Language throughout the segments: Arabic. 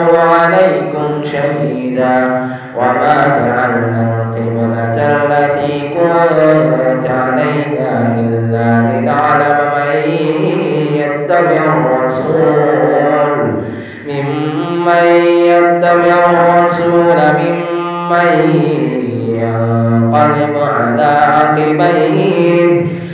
الرسول عليكم شهيدا وما جعلنا القبلة التي كنت عليها إلا لنعلم من يتبع الرسول ممن يتبع الرسول ممن ينقلب على عقبيه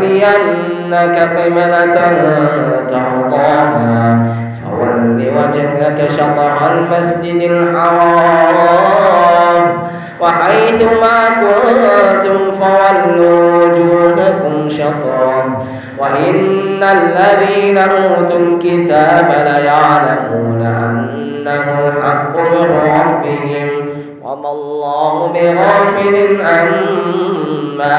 فلنولينك قبلة ترضاها فول وجهك شطر المسجد الحرام. وحيث ما كنتم فولوا وجوهكم شطرا. وإن الذين أوتوا الكتاب ليعلمون أنه الحق من ربهم. وما الله بغافل عما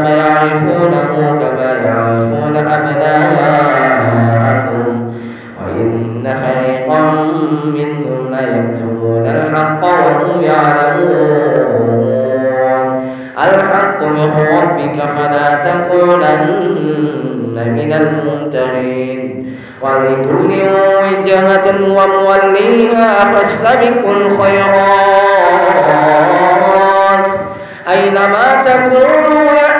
الكتاب يعرفونه كما يعرفون أبناءهم وإن فريقا منهم ليكتمون الحق وهم يعلمون. الحق من ربك فلا تكونن من الممترين. ولكل وجهة وموليها فاستبقوا الخيرات أينما تكونوا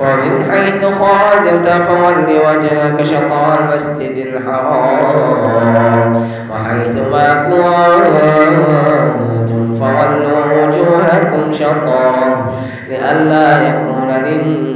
ومن حيث خرجت فول وجهك شطر المسجد الحرام. وحيث ما كنتم فولوا وجوهكم شطرا لئلا يكون للناس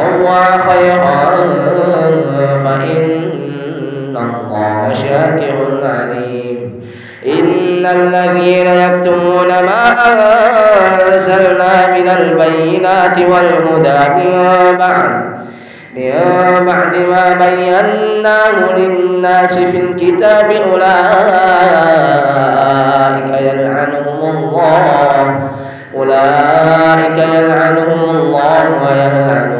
تطوع خيرا فإن الله شاكر عليم. إن الذين يكتمون ما أنزلنا من البينات والهدى من بعد من بعد ما بيناه للناس في الكتاب أولئك يلعنهم الله أولئك يلعنهم الله ويلعنهم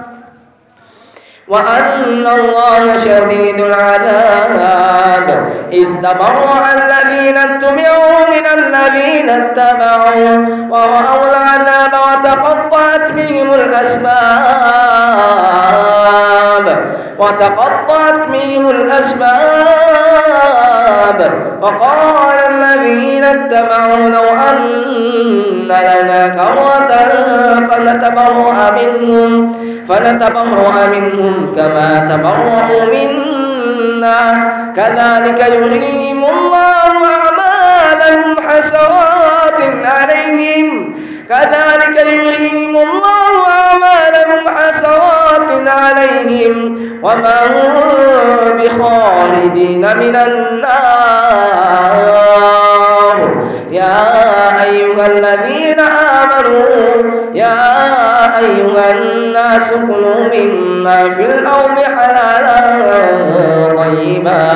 وأن الله شديد العذاب. إذ تبرأ الذين اتبعوا من الذين اتبعوا ورأوا العذاب وتقطعت بهم الأسباب. وتقطعت بهم الأسباب. وقال الذين اتبعوا لو أن لنا كرة فنتبرأ منهم فنتبرأ منهم كما تبرأوا منا. كذلك يريهم الله أعمالهم حسرات عليهم. كذلك يريهم الله أعمالهم حسرات عليهم وما هم بخالدين من النار. يا الذين آمنوا يا أيها الناس كلوا مما في الأرض حلالا طيبا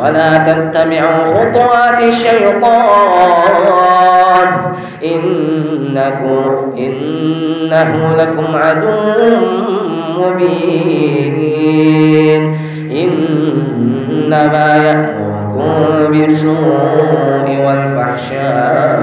ولا تتبعوا خطوات الشيطان. إنه, إنه لكم عدو مبين. إنما يأمركم بالسوء والفحشاء.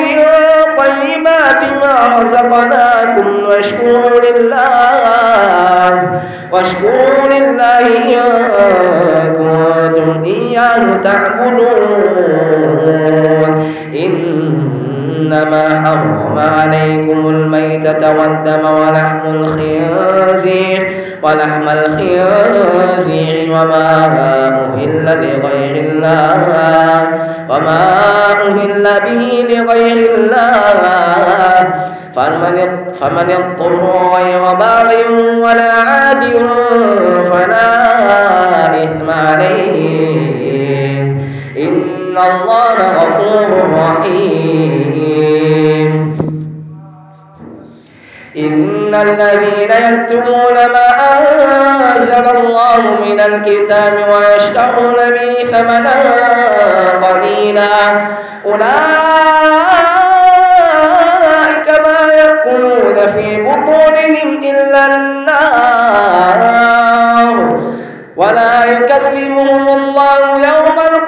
طيبات ما رزقناكم واشكروا لله واشكروا لله إن كنتم إياه تعبدون. إنما حرم عليكم الميتة والدم ولحم الخنزير ولحم الخنزير وما أهل لغير الله وما أهل به لغير الله. فمن فمن اضطر غير باغ ولا عاد فلا إثم عليه. إن الله رحيم. إن الذين يكتمون ما أنزل الله من الكتاب ويشترون به ثمنا قليلا أولئك ما يأكلون في بطونهم إلا النار ولا يكذبهم الله يوم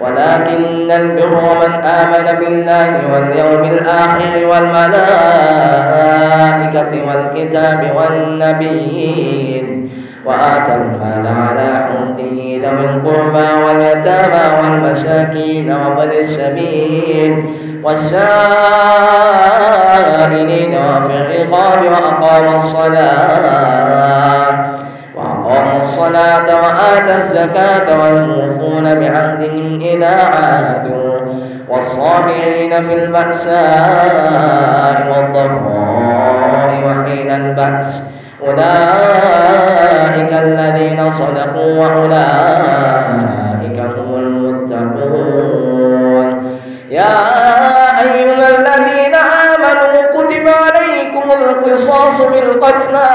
ولكن البر من آمن بالله واليوم الآخر والملائكة والكتاب والنبيين وآتى المال على حب والمهدي ذوي القربى واليتامى والمساكين وابن السبيل والسائلين وفي الرقاب وأقام الصلاة وأقاموا الصلاة وآتى الزكاة والموفون بعهدهم إذا عادوا والصابرين في البأساء والضراء وحين البأس. أولئك الذين صدقوا وأولئك هم المتقون. يا أيها الذين آمنوا كتب عليكم القصاص بالقتلى.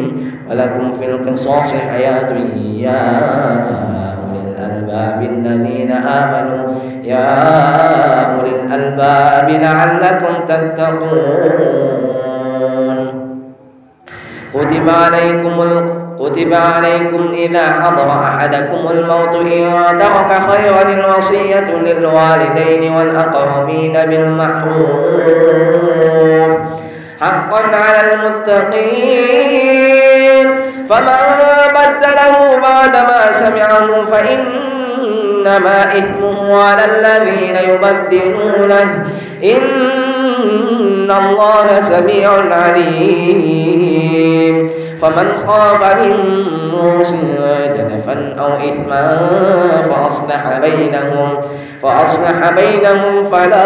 ولكم في القصاص حياة يا أولي الألباب الذين آمنوا يا أولي الألباب لعلكم تتقون كتب عليكم كتب عليكم إذا حضر أحدكم الموت إن ترك خيرا الوصية للوالدين والأقربين بالمعروف حقا على المتقين فمن بدله بعدما سمعه فإنما إثمه على الذين يبدلونه إن الله سميع عليم فمن خاف من موص جنفا أو إثما فأصلح بينهم فأصلح بينهم فلا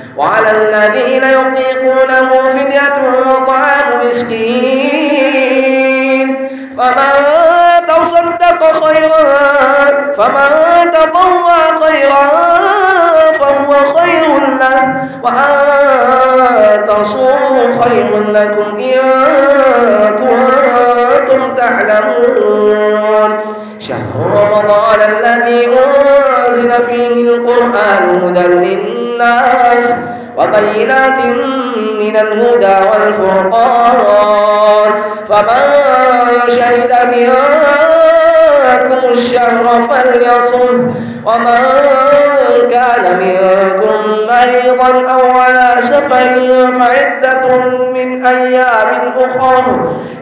وعلى الذين يطيقونه فدية طعام مسكين. فمن تصدق خيرا فمن تطوع خيرا فهو خير له. وأن تصوموا خير لكم إن كنتم تعلمون. شهر رمضان الذي أنزل فيه القرآن هدى للناس وبينات من الهدى والفرقان. فمن شهد منكم الشهر فليصم ومن كان منكم مريضا أو على سفر فعدة من أيام أخر.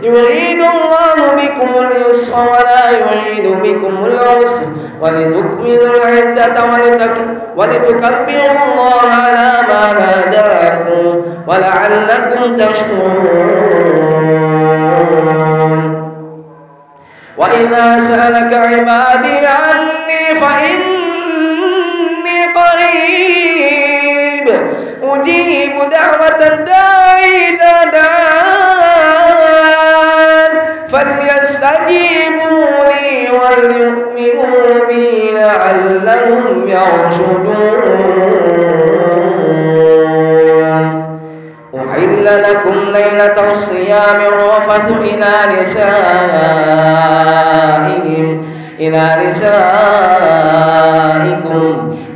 يريد الله بكم اليسر ولا يريد بكم العسر. ولتكملوا العدة ولتكبروا الله على ما هداكم ولعلكم تشكرون. وإذا سألك عبادي عني فإني قريب أجيب دعوة الداعي إذا دعان فليستجيبوا لي وليؤمنوا بي لعلهم يرشدون أحل لكم ليلة الصيام الرفث إلى نسائهم إلى نسائكم.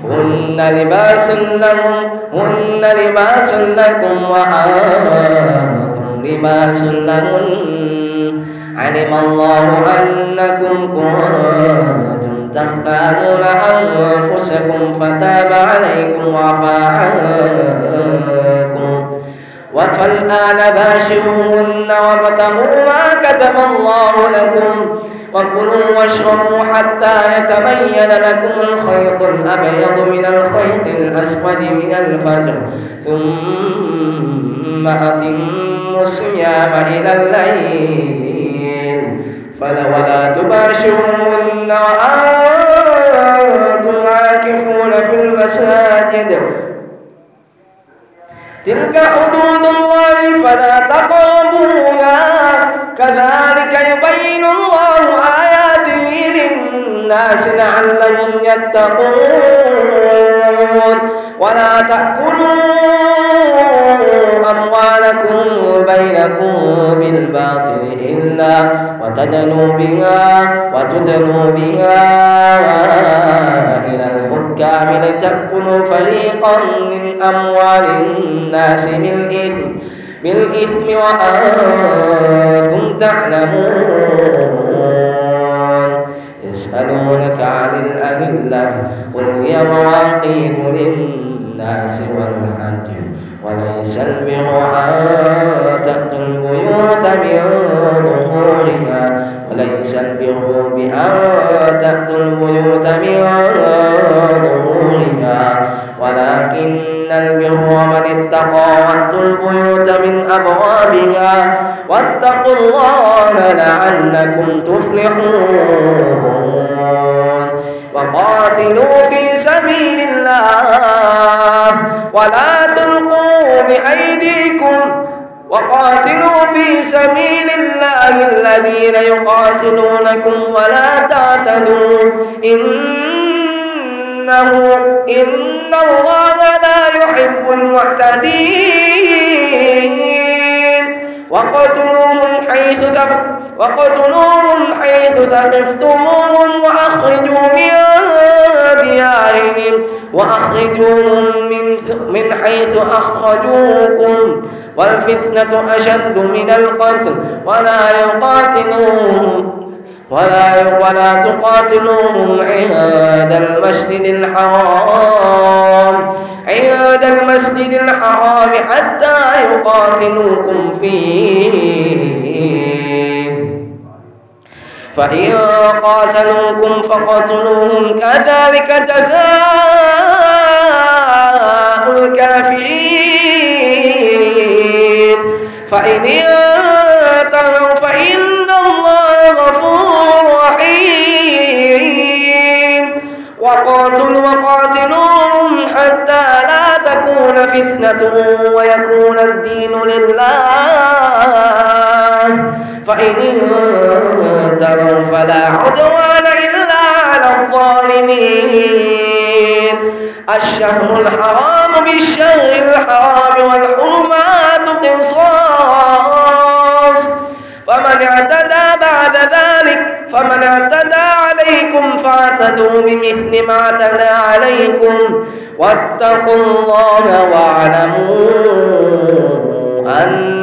هن لباس لهم هن لباس لكم وأنتم لباس لهن علم الله أنكم كنتم تختارون أنفسكم فتاب عليكم وعفى عنكم. فالآن باشروهن وابتغوا ما كتب الله لكم وكلوا واشربوا حتى يتبين لكم الخيط الأبيض من الخيط الأسود من الفجر ثم أتموا الصيام إلى الليل ولا تباشرون وأنتم عاكفون في المساجد تلك حدود الله فلا تقربوها كذلك يبين الله آياته للناس لعلهم يتقون. ولا تأكلوا أموالكم بينكم بالباطل إلا وتدنوا بها وتدنوا بها إلى الحكام لتأكلوا فريقا من أموال الناس بالإثم بالإثم وأنتم تعلمون. يسألونك عن الأهلة قل هي مواقيت للناس والحج وليس البر أن تأتوا البيوت من ظهورها وليس البر بأن تأتوا البيوت من ظهورها ولكن البر من اتقى وأتوا البيوت من أبوابها واتقوا الله لعلكم تفلحون وقاتلوا في سبيل الله ولا بأيديكم وقاتلوا في سبيل الله الذين يقاتلونكم ولا تعتدوا. إنه إن الله لا يحب المعتدين. وقتلوهم حيث وقتلوهم حيث ثقفتموهم وأخرجوا من ديارهم وأخرجوهم من من حيث أخرجوكم والفتنة أشد من القتل ولا يقاتلوهم ولا ولا تقاتلوهم عند المسجد الحرام عند المسجد الحرام حتى يقاتلوكم فيه. فإن قاتلوكم فقتلوهم كذلك جزاء الكافرين. فإن انتهوا فإن الله غفور رحيم. وقاتلوا وقاتلوهم حتى لا تكون فتنة ويكون الدين لله. فإن انتهوا فلا عدوان إلا على الظالمين. الشهر الحرام بالشهر الحرام والحرمات قصاص. فمن اعتدى بعد ذلك فمن اعتدى عليكم فاعتدوا بمثل ما اعتدى عليكم. واتقوا الله واعلموا أن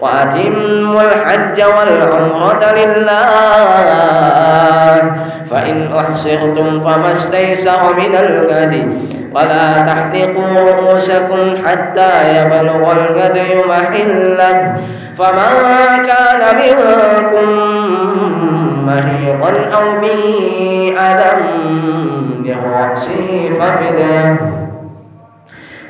وأتموا الحج والعمرة لله. فإن أحصرتم فما استيسر من الهدي ولا تحلقوا رؤوسكم حتى يبلغ الهدي محله. فمن كان منكم مريضا أو به ألم برأسه ففديه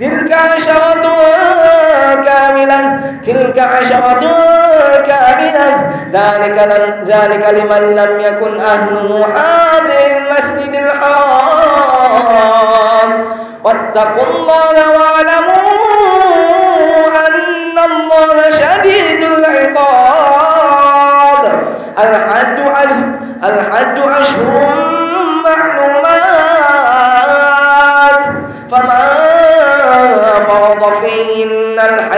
تلك عشرة كاملة تلك عشرة كاملة. ذلك ذلك لمن لم يكن أهله حاضر المسجد الحرام. واتقوا الله واعلموا أن الله شديد العقاب. الحج الحج أشهر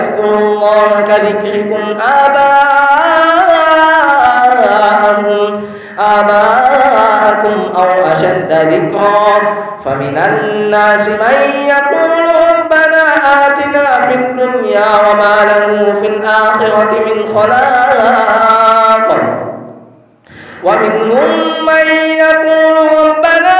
فاذكروا الله كذكركم آباءهم آباءكم أو أشد ذكرا. فمن الناس من يقول ربنا آتنا في الدنيا وما له في الآخرة من خلاق. ومنهم من يقول ربنا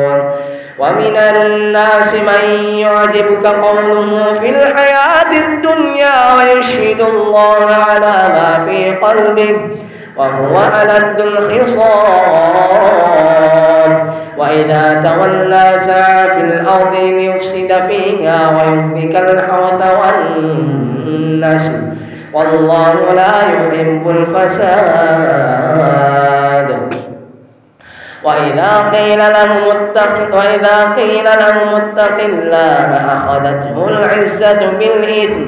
ومن الناس من يعجبك قوله في الحياة الدنيا ويشهد الله على ما في قلبه وهو ألد الخصام. وإذا تولى سعى في الأرض ليفسد فيها ويهلك الحرث والنسل. والله لا يحب الفساد. وإذا قيل لهم اتق وإذا قيل لهم اتق الله أخذته العزة بالإثم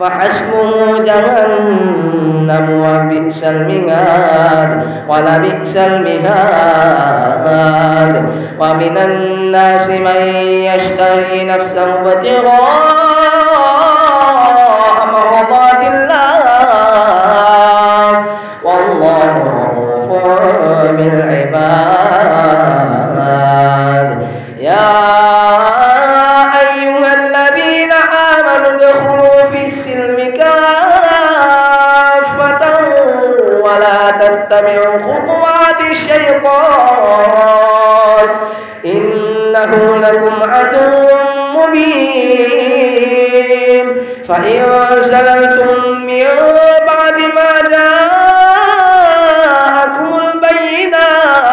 فحسبه جهنم وبئس المهاد ولبئس المهاد. ومن الناس من يشتري نفسه ابتغاء إنه لكم عدو مبين. فإن زللتم من بعد ما جاءكم البينات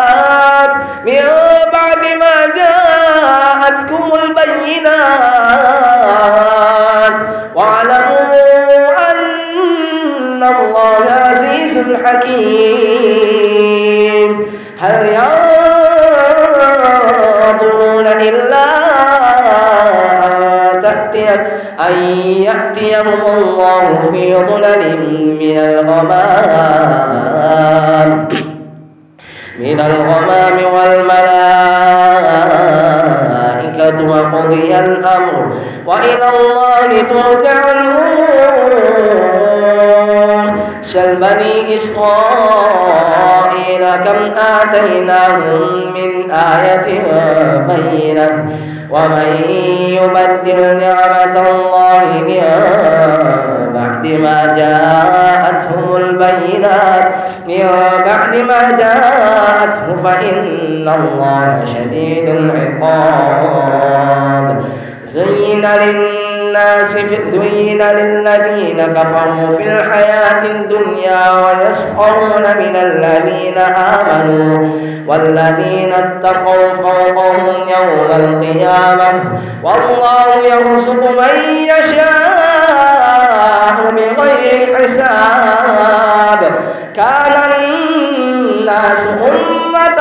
من بعد ما جاءتكم البينات واعلموا أن الله عزيز حكيم. هل ينظرون إلا تأتي أن يأتيهم الله في ظلل من الغمام من الغمام والملائكة وقضي الأمر وإلى الله ترجع الأمور سل بني إسرائيل كم آتيناهم من آية بينة ومن يبدل نعمة الله من بعد ما جاءتهم البينات من بعد ما جاءته فإن الله شديد العقاب. زين للناس زين للذين كفروا في الحياة الدنيا ويسخرون من الذين آمنوا والذين اتقوا فوقهم يوم القيامة. والله يرزق من يشاء بغير حساب. كان الناس أمة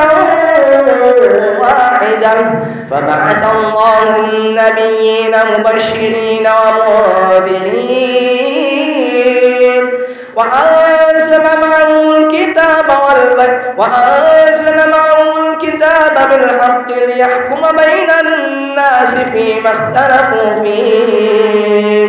واحدة. فبعث الله النبيين مبشرين ومنذرين وأنزل معهم الكتاب وأنزل معهم الكتاب بالحق ليحكم بين الناس فيما اختلفوا فيه.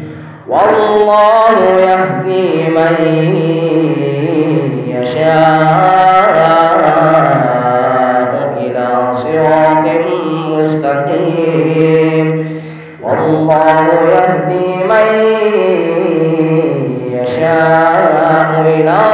والله يهدي من يشاء إلى صراط مستقيم. والله يهدي من يشاء إلى